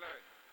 life.